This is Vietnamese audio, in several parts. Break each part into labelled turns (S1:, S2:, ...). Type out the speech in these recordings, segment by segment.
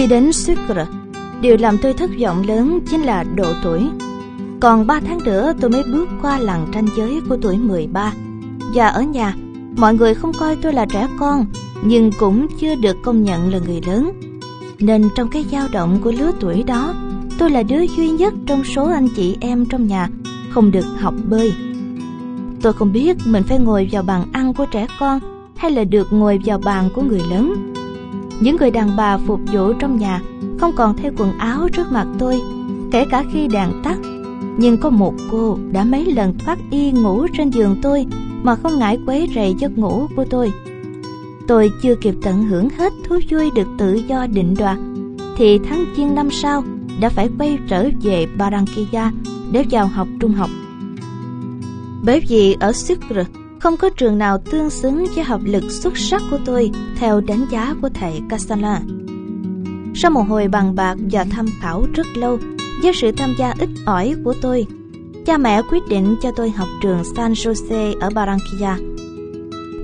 S1: Khi đến Sucre, điều làm tôi thất vọng lớn chính là độ tuổi. Còn 3 tháng nữa tôi mới bước qua làng ranh giới của tuổi 13. Và ở nhà, mọi người không coi tôi là trẻ con, nhưng cũng chưa được công nhận là người lớn. Nên trong cái dao động của lứa tuổi đó, tôi là đứa duy nhất trong số anh chị em trong nhà không được học bơi. Tôi không biết mình phải ngồi vào bàn ăn của trẻ con hay là được ngồi vào bàn của người lớn. Những người đàn bà phục vụ trong nhà không còn thay quần áo trước mặt tôi, kể cả khi đèn tắt. Nhưng có một cô đã mấy lần thoát y ngủ trên giường tôi mà không ngại quấy rầy giấc ngủ của tôi. Tôi chưa kịp tận hưởng hết thú vui được tự do định đoạt, thì tháng Giêng năm sau đã phải quay trở về Barranquilla để vào học trung học. Bởi vì ở Sucre không có trường nào tương xứng với học lực xuất sắc của tôi theo đánh giá của thầy Casala. Sau một hồi bàn bạc và tham khảo rất lâu với sự tham gia ít ỏi của tôi, cha mẹ quyết định cho tôi học trường San Jose ở Barranquilla.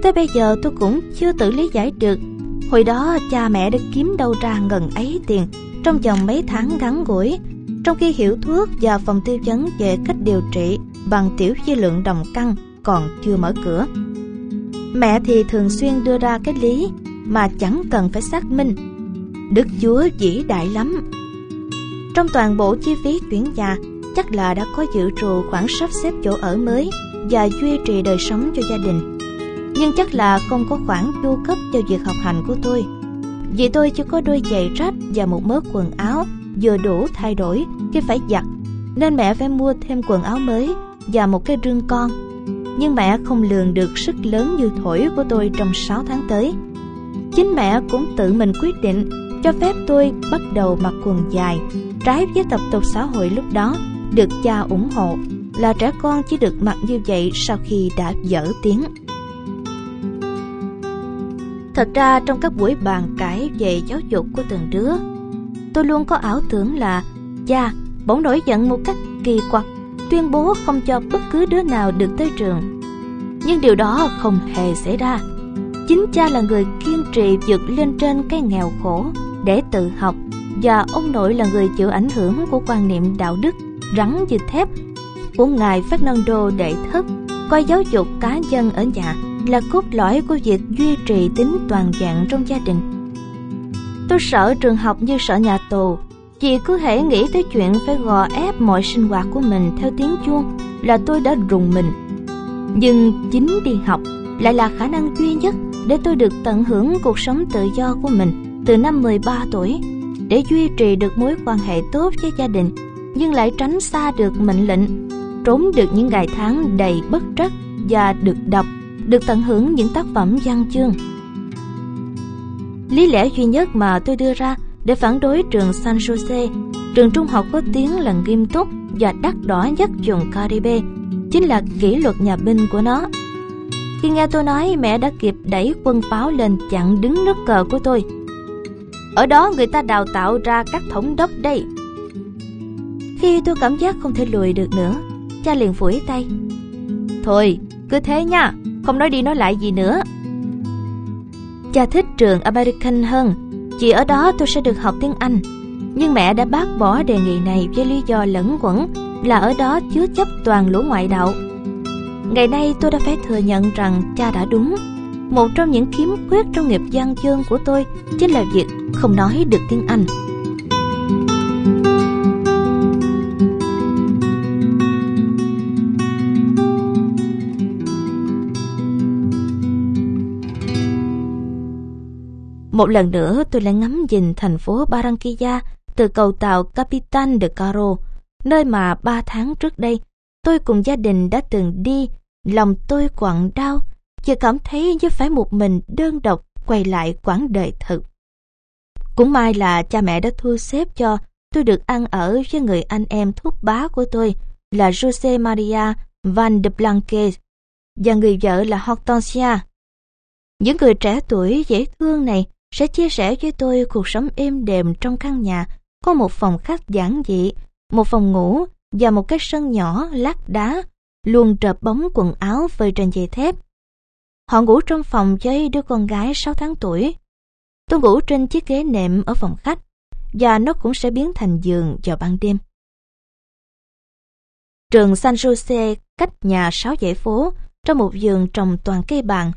S1: Tới bây giờ tôi cũng chưa tự lý giải được Hồi đó cha mẹ đã kiếm đâu ra ngần ấy tiền trong vòng mấy tháng ngắn ngủi trong khi hiểu thuốc và phòng tư vấn về cách điều trị bằng tiểu dư lượng đồng căng còn chưa mở cửa. Mẹ thì thường xuyên đưa ra cái lý mà chẳng cần phải xác minh. Đức Chúa vĩ đại lắm. Trong toàn bộ chi phí chuyển nhà, chắc là đã có dự trù khoản sắp xếp chỗ ở mới và duy trì đời sống cho gia đình. Nhưng chắc là không có khoản chu cấp cho việc học hành của tôi. Vì tôi chỉ có đôi giày rách và một mớ quần áo vừa đủ thay đổi khi phải giặt, nên mẹ phải mua thêm quần áo mới và một cái rương con. Nhưng mẹ không lường được sức lớn như thổi của tôi trong 6 tháng tới. Chính mẹ cũng tự mình quyết định cho phép tôi bắt đầu mặc quần dài, trái với tập tục xã hội lúc đó, được cha ủng hộ là trẻ con chỉ được mặc như vậy sau khi đã dở tiếng. Thật ra trong các buổi bàn cãi về giáo dục của từng đứa, tôi luôn có ảo tưởng là cha bỗng nổi giận một cách kỳ quặc, tuyên bố không cho bất cứ đứa nào được tới trường. Nhưng điều đó không hề xảy ra. Chính cha là người kiên trì vượt lên trên cái nghèo khổ để tự học và ông nội là người chịu ảnh hưởng của quan niệm đạo đức rắn như thép của ngài Fernando đệ thất coi giáo dục cá nhân ở nhà là cốt lõi của việc duy trì tính toàn dạng trong gia đình. Tôi sợ trường học như sợ nhà tù, chỉ cứ hễ nghĩ tới chuyện phải gò ép mọi sinh hoạt của mình theo tiếng chuông là tôi đã rùng mình. Nhưng chính đi học lại là khả năng duy nhất để tôi được tận hưởng cuộc sống tự do của mình từ năm 13 tuổi, để duy trì được mối quan hệ tốt với gia đình, nhưng lại tránh xa được mệnh lệnh, trốn được những ngày tháng đầy bất trắc và được đọc được tận hưởng những tác phẩm văn chương. Lý lẽ duy nhất mà tôi đưa ra để phản đối trường San Jose, trường trung học có tiếng là nghiêm túc và đắt đỏ nhất vùng Caribe, chính là kỷ luật nhà binh của nó. Khi nghe tôi nói mẹ đã kịp đẩy quân pháo lên chặn đứng nước cờ của tôi. Ở đó người ta đào tạo ra các thống đốc đây. Khi tôi cảm giác không thể lùi được nữa, cha liền phủi tay. Thôi, cứ thế nha, không nói đi nói lại gì nữa. Cha thích trường American hơn, chỉ ở đó tôi sẽ được học tiếng Anh. Nhưng mẹ đã bác bỏ đề nghị này với lý do lẫn quẩn là ở đó chứa chấp toàn lũ ngoại đạo. Ngày nay tôi đã phải thừa nhận rằng cha đã đúng. Một trong những khiếm khuyết trong nghiệp gian chương của tôi chính là việc không nói được tiếng Anh. Một lần nữa tôi lại ngắm nhìn thành phố Barranquilla từ cầu tàu Capitan de Caro, nơi mà ba tháng trước đây tôi cùng gia đình đã từng đi. Lòng tôi quặn đau, chỉ cảm thấy như phải một mình đơn độc quay lại quãng đời thực. Cũng may là cha mẹ đã thu xếp cho tôi được ăn ở với người anh em thúc bá của tôi là Jose Maria Van de Blanque và người vợ là Hortensia. Những người trẻ tuổi dễ thương này sẽ chia sẻ với tôi cuộc sống êm đềm trong căn nhà có một phòng khách giản dị, một phòng ngủ và một cái sân nhỏ lát đá, luôn trợp bóng quần áo phơi trên dây thép. Họ ngủ trong phòng với đứa con gái 6 tháng tuổi. Tôi ngủ trên chiếc ghế nệm ở phòng khách, và nó cũng sẽ biến thành giường vào ban đêm. Trường San Jose cách nhà sáu dãy phố trong một vườn trồng toàn cây bàn.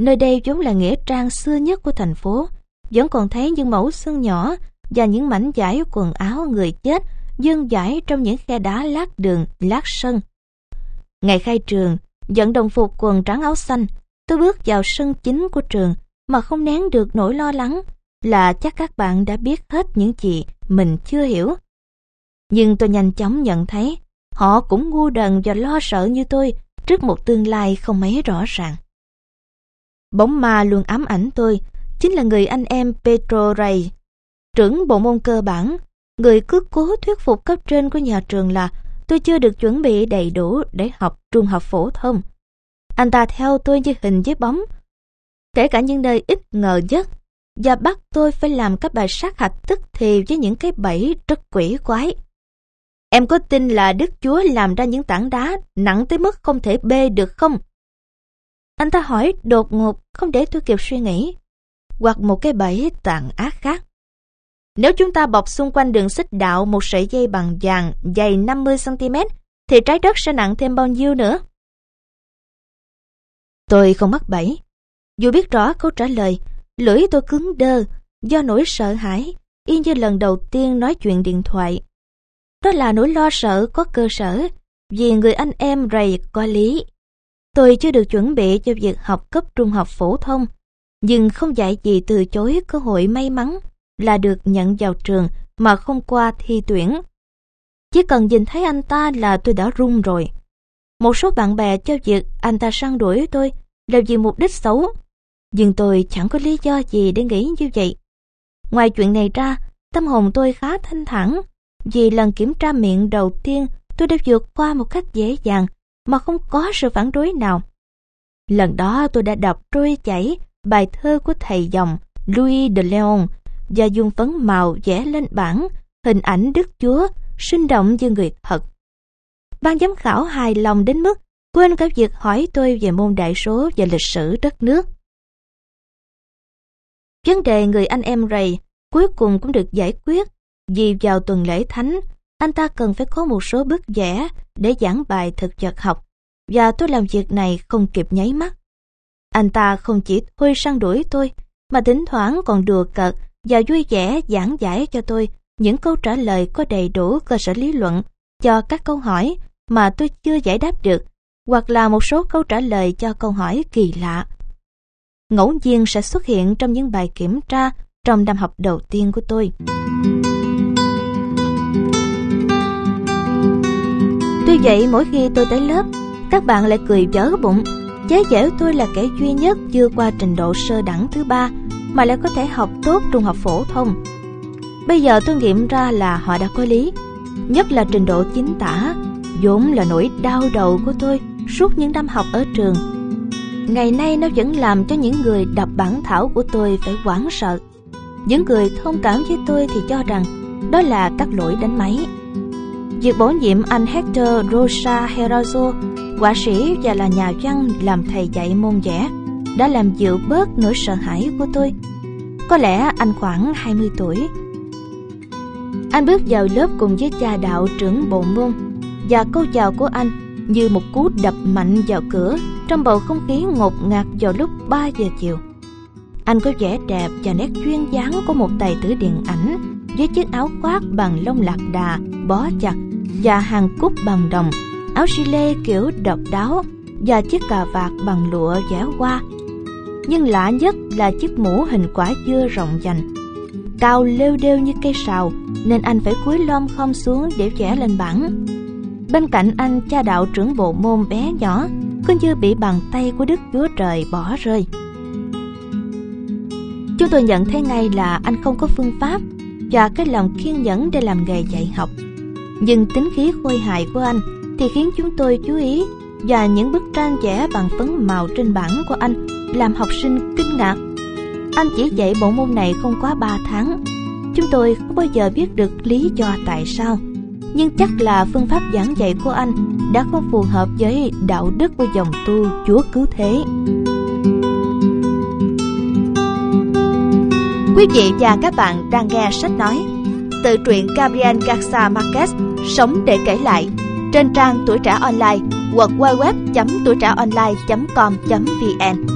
S1: Nơi đây vốn là nghĩa trang xưa nhất của thành phố, vẫn còn thấy những mẫu xương nhỏ và những mảnh vải quần áo người chết dương dãi trong những khe đá lát đường, lát sân. Ngày khai trường, dẫn đồng phục quần trắng áo xanh, tôi bước vào sân chính của trường mà không nén được nỗi lo lắng là chắc các bạn đã biết hết những gì mình chưa hiểu. Nhưng tôi nhanh chóng nhận thấy họ cũng ngu đần và lo sợ như tôi trước một tương lai không mấy rõ ràng. Bóng ma luôn ám ảnh tôi, chính là người anh em Petro Ray, trưởng bộ môn cơ bản, người cứ cố thuyết phục cấp trên của nhà trường là tôi chưa được chuẩn bị đầy đủ để học trung học phổ thông. Anh ta theo tôi như hình với bóng, kể cả những nơi ít ngờ nhất, và bắt tôi phải làm các bài sát hạch tức thì với những cái bẫy rất quỷ quái. Em có tin là Đức Chúa làm ra những tảng đá nặng tới mức không thể bê được không? Anh ta hỏi đột ngột không để tôi kịp suy nghĩ. Hoặc một cái bẫy tàn ác khác. Nếu chúng ta bọc xung quanh đường xích đạo một sợi dây bằng vàng dày 50cm thì trái đất sẽ nặng thêm bao nhiêu nữa? Tôi không mắc bẫy. Dù biết rõ câu trả lời, lưỡi tôi cứng đơ do nỗi sợ hãi, y như lần đầu tiên nói chuyện điện thoại. Đó là nỗi lo sợ có cơ sở, vì người anh em rầy có lý. Tôi chưa được chuẩn bị cho việc học cấp trung học phổ thông, nhưng không dạy gì từ chối cơ hội may mắn là được nhận vào trường mà không qua thi tuyển. Chỉ cần nhìn thấy anh ta là tôi đã run rồi. Một số bạn bè cho việc anh ta săn đuổi tôi là vì mục đích xấu. Nhưng tôi chẳng có lý do gì để nghĩ như vậy. Ngoài chuyện này ra, tâm hồn tôi khá thanh thản vì lần kiểm tra miệng đầu tiên tôi đã vượt qua một cách dễ dàng mà không có sự phản đối nào. Lần đó tôi đã đọc trôi chảy bài thơ của thầy dòng Louis de Leon và dùng phấn màu vẽ lên bảng hình ảnh Đức Chúa sinh động như người thật. Ban giám khảo hài lòng đến mức quên cả việc hỏi tôi về môn đại số và lịch sử đất nước. Vấn đề người anh em Ray cuối cùng cũng được giải quyết vì vào tuần lễ thánh, anh ta cần phải có một số bức vẽ để giảng bài thực vật học, và tôi làm việc này không kịp nháy mắt. Anh ta không chỉ thôi săn đuổi tôi, mà thỉnh thoảng còn đùa cợt và vui vẻ giảng giải cho tôi những câu trả lời có đầy đủ cơ sở lý luận cho các câu hỏi mà tôi chưa giải đáp được, hoặc là một số câu trả lời cho câu hỏi kỳ lạ. Ngẫu nhiên sẽ xuất hiện trong những bài kiểm tra trong năm học đầu tiên của tôi. Vậy mỗi khi tôi tới lớp, các bạn lại cười vỡ bụng, chế giễu tôi là kẻ duy nhất chưa qua trình độ sơ đẳng thứ ba mà lại có thể học tốt trung học phổ thông. Bây giờ tôi nghiệm ra là họ đã có lý, nhất là trình độ chính tả, vốn là nỗi đau đầu của tôi suốt những năm học ở trường. Ngày nay nó vẫn làm cho những người đọc bản thảo của tôi phải hoảng sợ. Những người thông cảm với tôi thì cho rằng đó là các lỗi đánh máy. Việc bổ nhiệm anh Hector Rosa Herazo, họa sĩ và là nhà văn làm thầy dạy môn vẽ, đã làm dịu bớt nỗi sợ hãi của tôi. Có lẽ anh khoảng 20 tuổi. Anh bước vào lớp cùng với cha đạo trưởng bộ môn và câu chào của anh như một cú đập mạnh vào cửa trong bầu không khí ngột ngạt vào lúc 3 giờ chiều. Anh có vẻ đẹp và nét duyên dáng của một tài tử điện ảnh với chiếc áo khoác bằng lông lạc đà bó chặt và hàng cúc bằng đồng, áo lê kiểu độc đáo và chiếc cà vạt bằng lụa vẽ hoa. Nhưng lạ nhất là chiếc mũ hình quả dưa rộng dành, cao lêu đêu như cây sào nên anh phải cúi lom khom xuống để vẽ lên bảng. Bên cạnh anh cha đạo trưởng bộ môn bé nhỏ cứ như bị bàn tay của Đức Chúa Trời bỏ rơi. Chúng tôi nhận thấy ngay là anh không có phương pháp và cái lòng kiên nhẫn để làm nghề dạy học. Nhưng tính khí khôi hài của anh thì khiến chúng tôi chú ý, và những bức tranh vẽ bằng phấn màu trên bảng của anh làm học sinh kinh ngạc. Anh chỉ dạy bộ môn này không quá 3 tháng. Chúng tôi không bao giờ biết được lý do tại sao. Nhưng chắc là phương pháp giảng dạy của anh đã không phù hợp với đạo đức của dòng tu Chúa Cứu Thế. Quý vị và các bạn đang nghe sách nói tự truyện Gabriel Garcia Marquez, Sống để kể lại, trên trang tuổi trẻ online hoặc www.tuổi trẻ online.com.vn